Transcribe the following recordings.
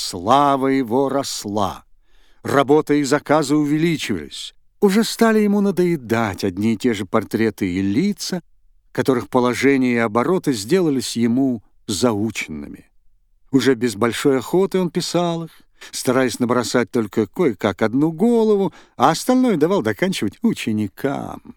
Слава его росла. Работа и заказы увеличивались. Уже стали ему надоедать одни и те же портреты и лица, которых положение и обороты сделались ему заученными. Уже без большой охоты он писал их, стараясь набросать только кое-как одну голову, а остальное давал доканчивать ученикам.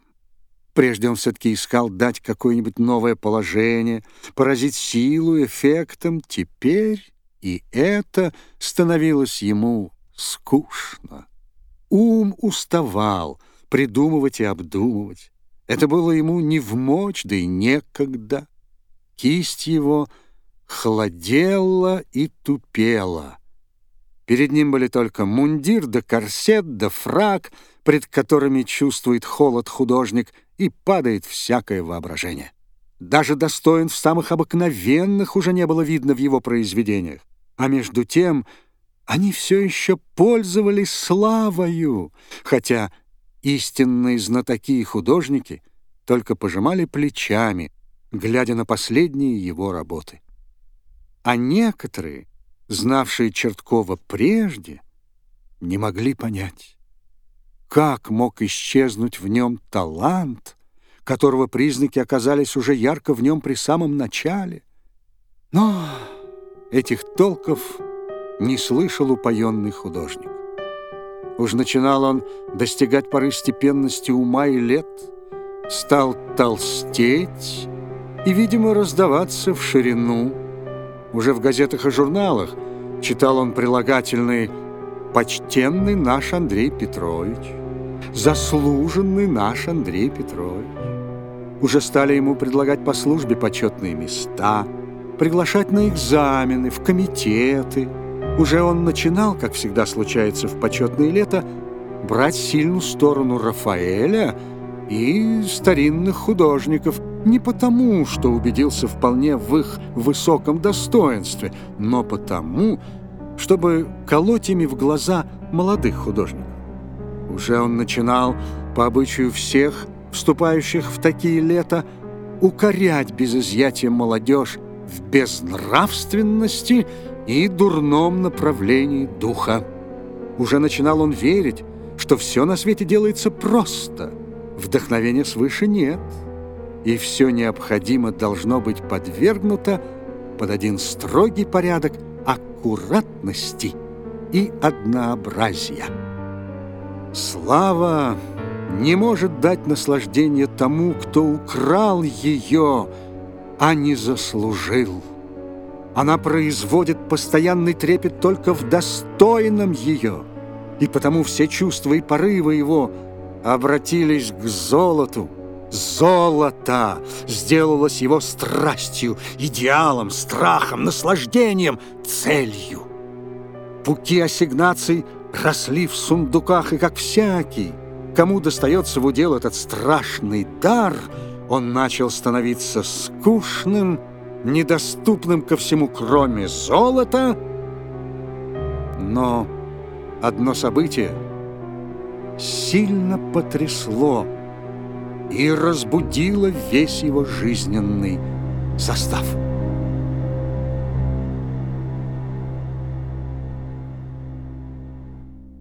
Прежде он все-таки искал дать какое-нибудь новое положение, поразить силу, эффектом. Теперь и это становилось ему скучно. Ум уставал придумывать и обдумывать. Это было ему не в мочь, да и некогда. Кисть его холодела и тупела. Перед ним были только мундир да корсет да фраг, пред которыми чувствует холод художник и падает всякое воображение. Даже достоинств самых обыкновенных уже не было видно в его произведениях. А между тем они все еще пользовались славою, хотя истинные знатоки и художники только пожимали плечами, глядя на последние его работы. А некоторые, знавшие Черткова прежде, не могли понять, как мог исчезнуть в нем талант, которого признаки оказались уже ярко в нем при самом начале. Но этих толков не слышал упоенный художник. Уж начинал он достигать поры степенности ума и лет, стал толстеть и, видимо, раздаваться в ширину. Уже в газетах и журналах читал он прилагательные «Почтенный наш Андрей Петрович», «Заслуженный наш Андрей Петрович». Уже стали ему предлагать по службе почетные места, приглашать на экзамены, в комитеты – уже он начинал, как всегда случается в почетное лето, брать сильную сторону Рафаэля и старинных художников, не потому, что убедился вполне в их высоком достоинстве, но потому, чтобы колоть ими в глаза молодых художников. Уже он начинал, по обычаю всех, вступающих в такие лета, укорять без изъятия молодежь в безнравственности и дурном направлении духа. Уже начинал он верить, что все на свете делается просто, вдохновения свыше нет, и все необходимо должно быть подвергнуто под один строгий порядок аккуратности и однообразия. Слава не может дать наслаждение тому, кто украл ее, а не заслужил. Она производит постоянный трепет только в достойном ее, и потому все чувства и порывы его обратились к золоту. Золото сделалось его страстью, идеалом, страхом, наслаждением, целью. Пуки ассигнаций росли в сундуках, и как всякий, кому достается в удел этот страшный дар, он начал становиться скучным, недоступным ко всему, кроме золота. Но одно событие сильно потрясло и разбудило весь его жизненный состав.